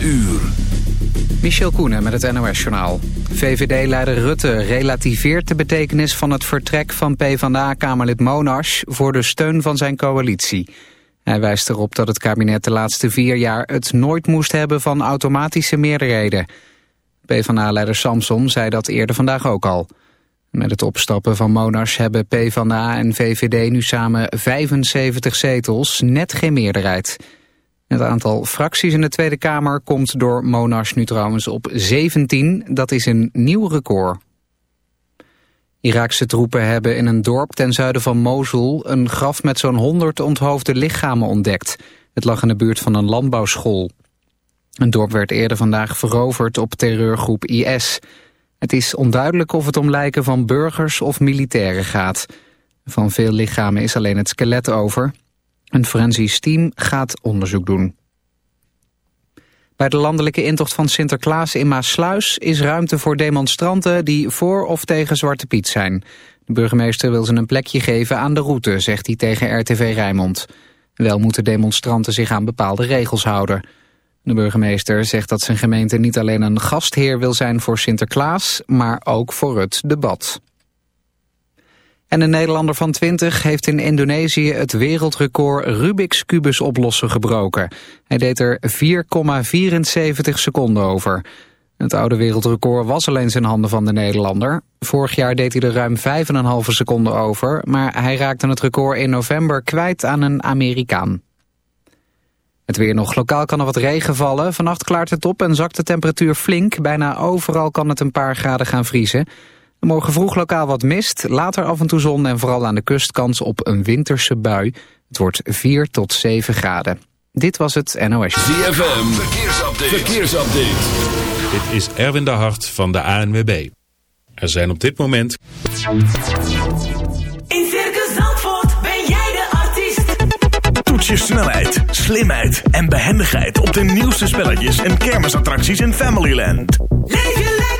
uur. Michel Koenen met het NOS-journaal. VVD-leider Rutte relativeert de betekenis van het vertrek van PvdA-kamerlid Monash voor de steun van zijn coalitie. Hij wijst erop dat het kabinet de laatste vier jaar het nooit moest hebben van automatische meerderheden. PvdA-leider Samson zei dat eerder vandaag ook al. Met het opstappen van Monash hebben PvdA en VVD nu samen 75 zetels, net geen meerderheid. Het aantal fracties in de Tweede Kamer komt door Monash nu trouwens op 17. Dat is een nieuw record. Iraakse troepen hebben in een dorp ten zuiden van Mosul... een graf met zo'n 100 onthoofde lichamen ontdekt. Het lag in de buurt van een landbouwschool. Een dorp werd eerder vandaag veroverd op terreurgroep IS. Het is onduidelijk of het om lijken van burgers of militairen gaat. Van veel lichamen is alleen het skelet over. Een forensisch team gaat onderzoek doen. Bij de landelijke intocht van Sinterklaas in Maasluis is ruimte voor demonstranten die voor of tegen Zwarte Piet zijn. De burgemeester wil ze een plekje geven aan de route, zegt hij tegen RTV Rijnmond. Wel moeten demonstranten zich aan bepaalde regels houden. De burgemeester zegt dat zijn gemeente niet alleen een gastheer wil zijn voor Sinterklaas, maar ook voor het debat. En een Nederlander van 20 heeft in Indonesië het wereldrecord Rubik's Kubus oplossen gebroken. Hij deed er 4,74 seconden over. Het oude wereldrecord was alleen zijn handen van de Nederlander. Vorig jaar deed hij er ruim 5,5 seconden over, maar hij raakte het record in november kwijt aan een Amerikaan. Het weer nog. Lokaal kan er wat regen vallen. Vannacht klaart het op en zakt de temperatuur flink. Bijna overal kan het een paar graden gaan vriezen. Morgen vroeg lokaal wat mist, later af en toe zon en vooral aan de kust kans op een winterse bui. Het wordt 4 tot 7 graden. Dit was het NOS. ZFM, verkeersupdate. verkeersupdate. Dit is Erwin de Hart van de ANWB. Er zijn op dit moment... In Circus Zandvoort ben jij de artiest. Toets je snelheid, slimheid en behendigheid op de nieuwste spelletjes en kermisattracties in Familyland. Leef je lekker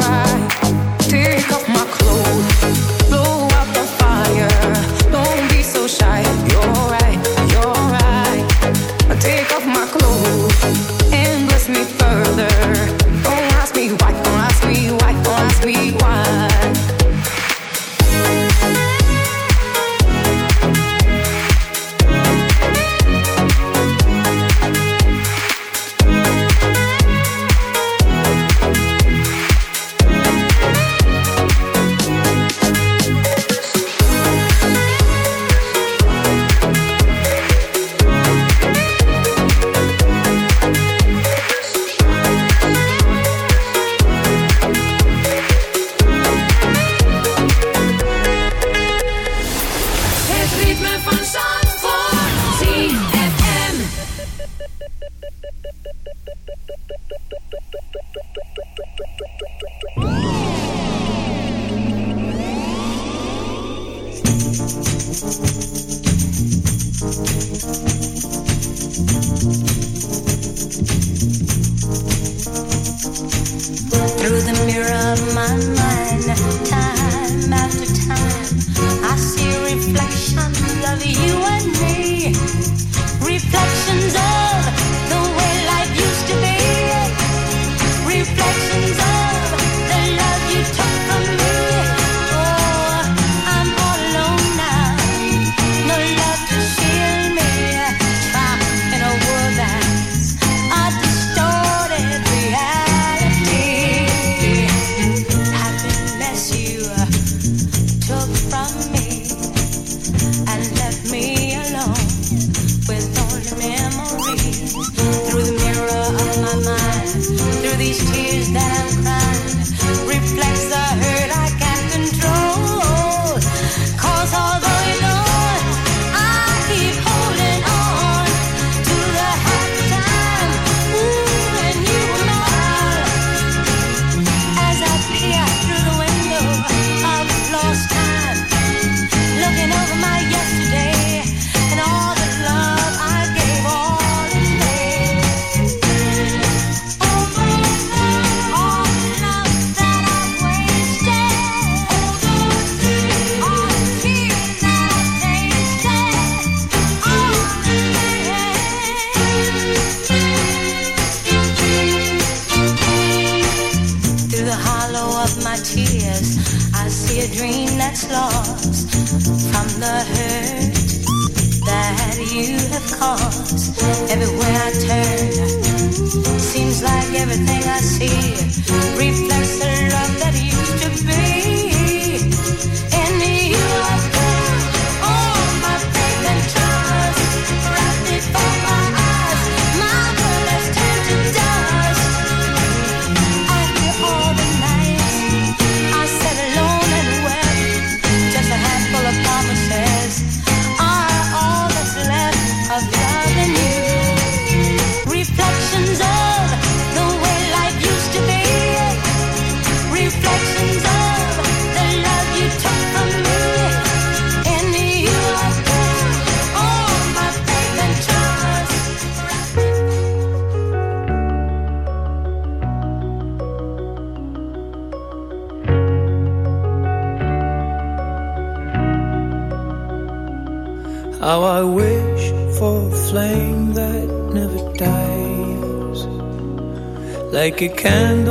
A candle.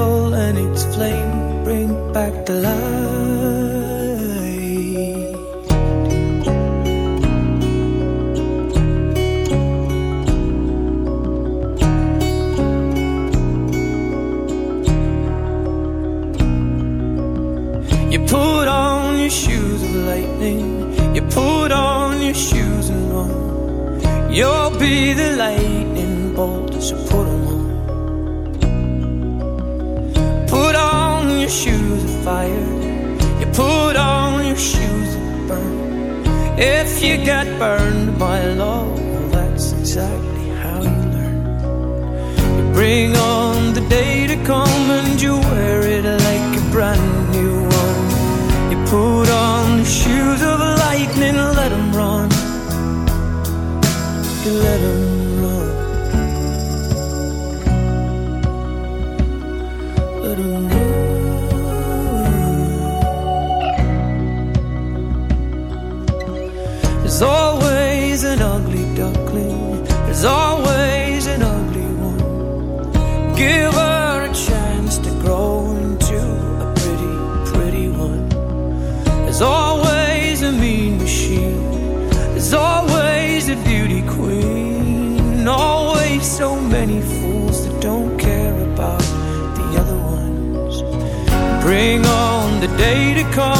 Bring on the day to come.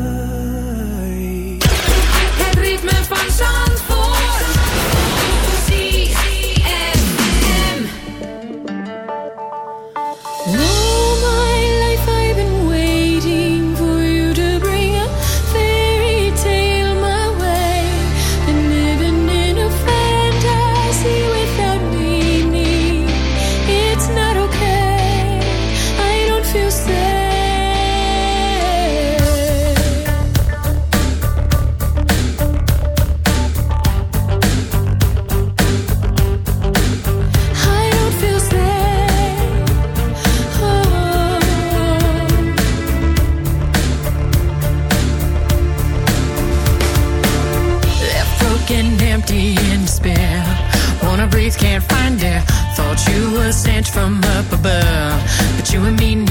you and me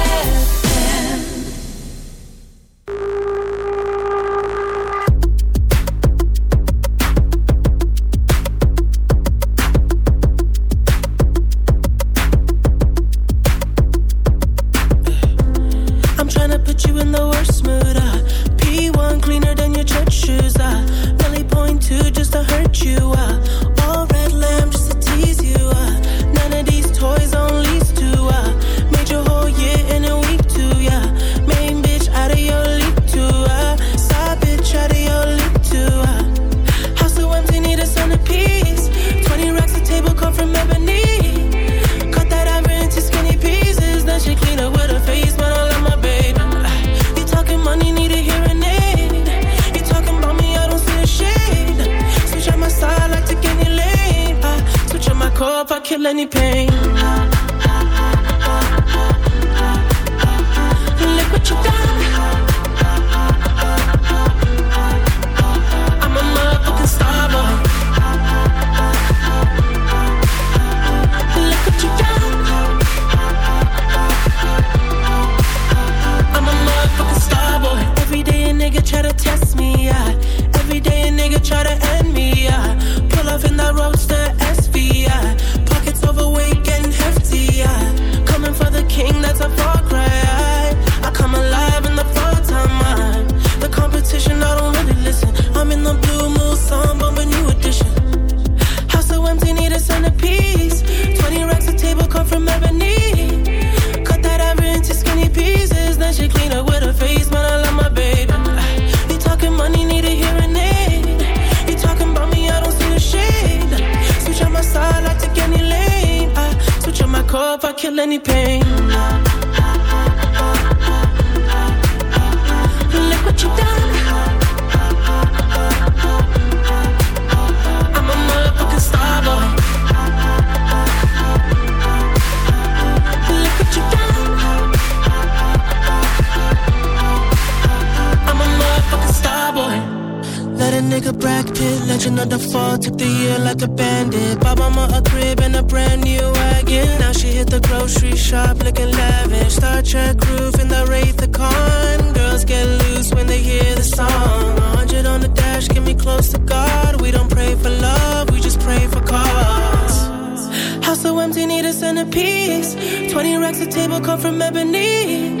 any pain. Look what you done. I'm a motherfucking star boy. Look what you done. I'm a motherfucking star boy. Let a nigga Brad Pitt, legend of the fall, took the year like a bandit. Bought mama a crib and a brand new grocery shop looking lavish. Star Trek roof in the Wraith the Khan. Girls get loose when they hear the song. 100 on the dash, get me close to God. We don't pray for love, we just pray for cause. House so empty, need a centerpiece. 20 racks a table come from ebony.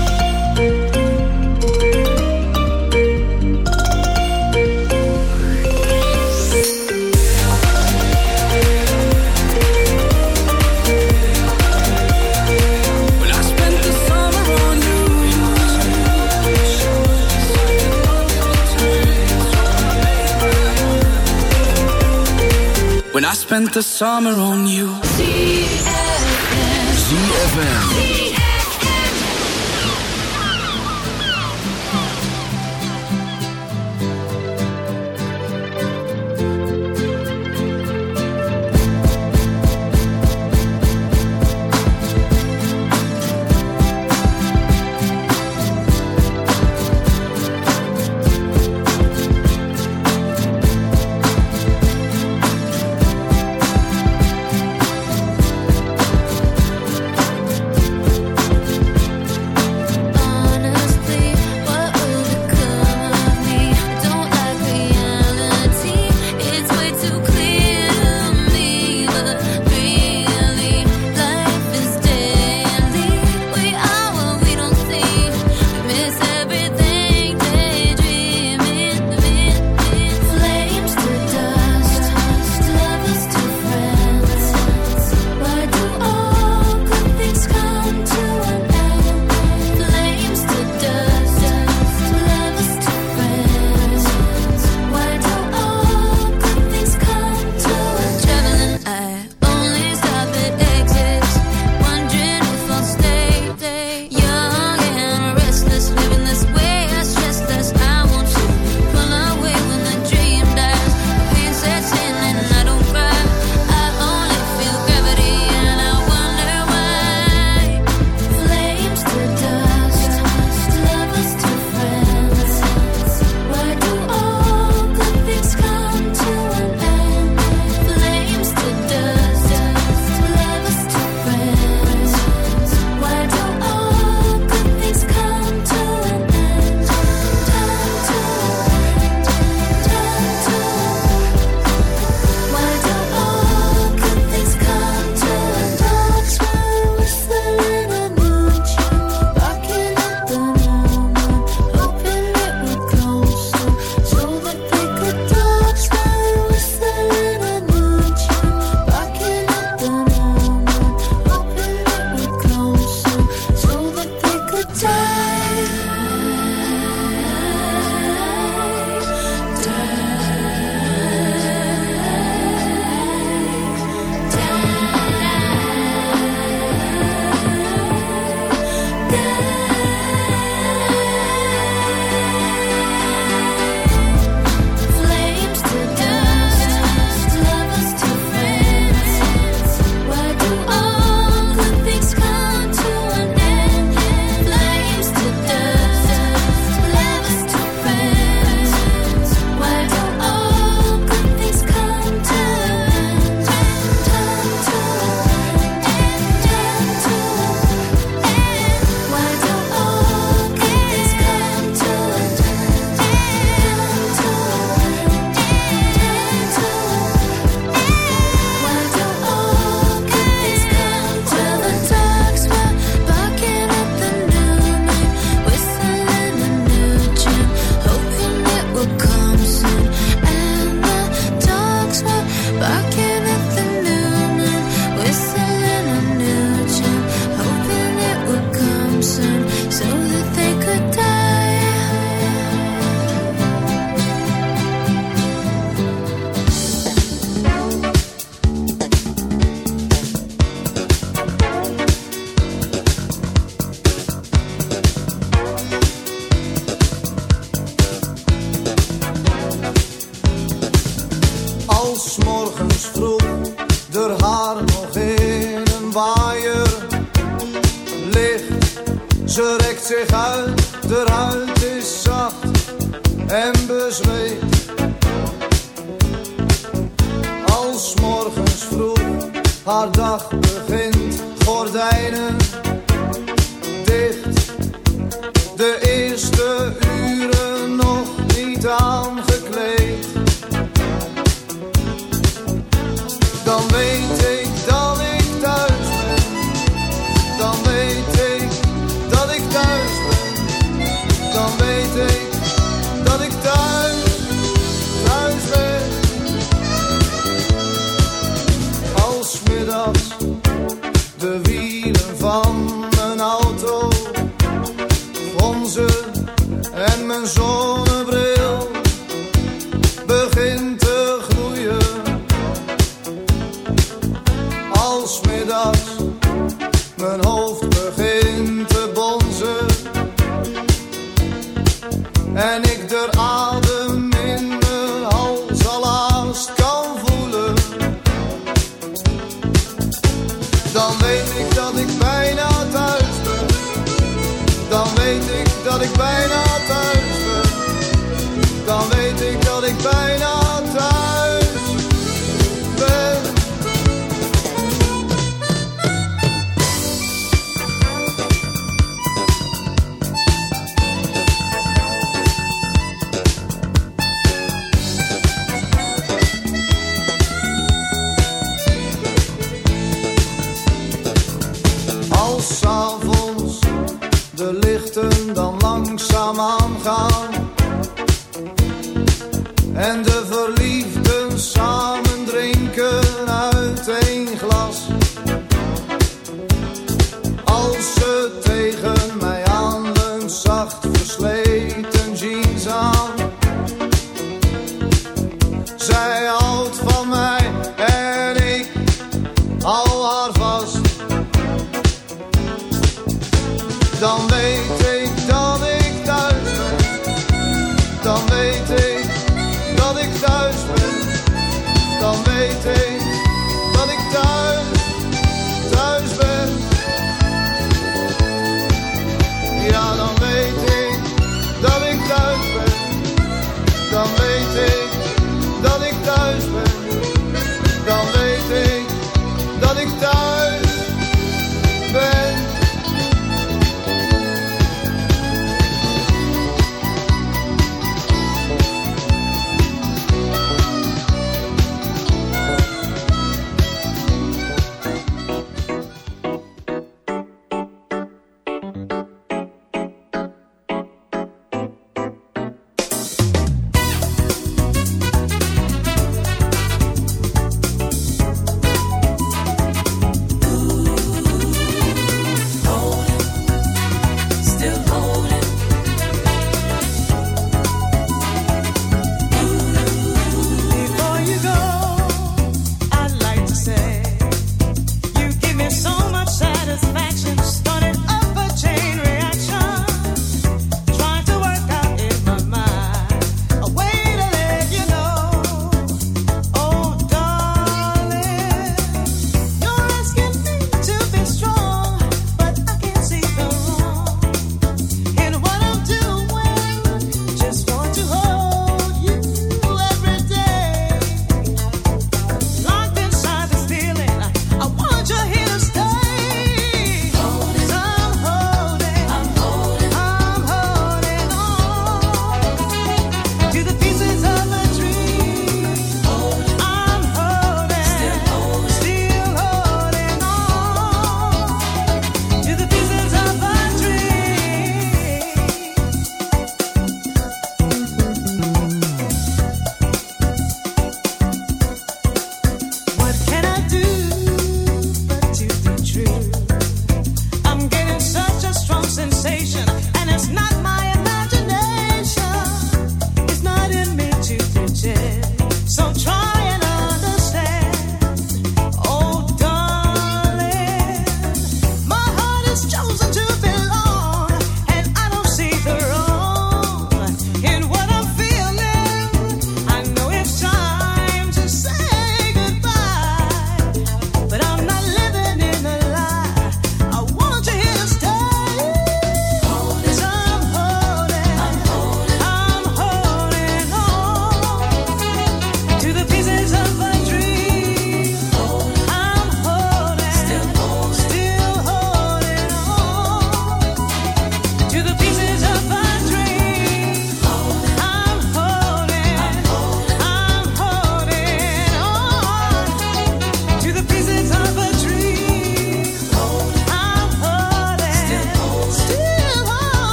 Spent the summer on you. ZFM.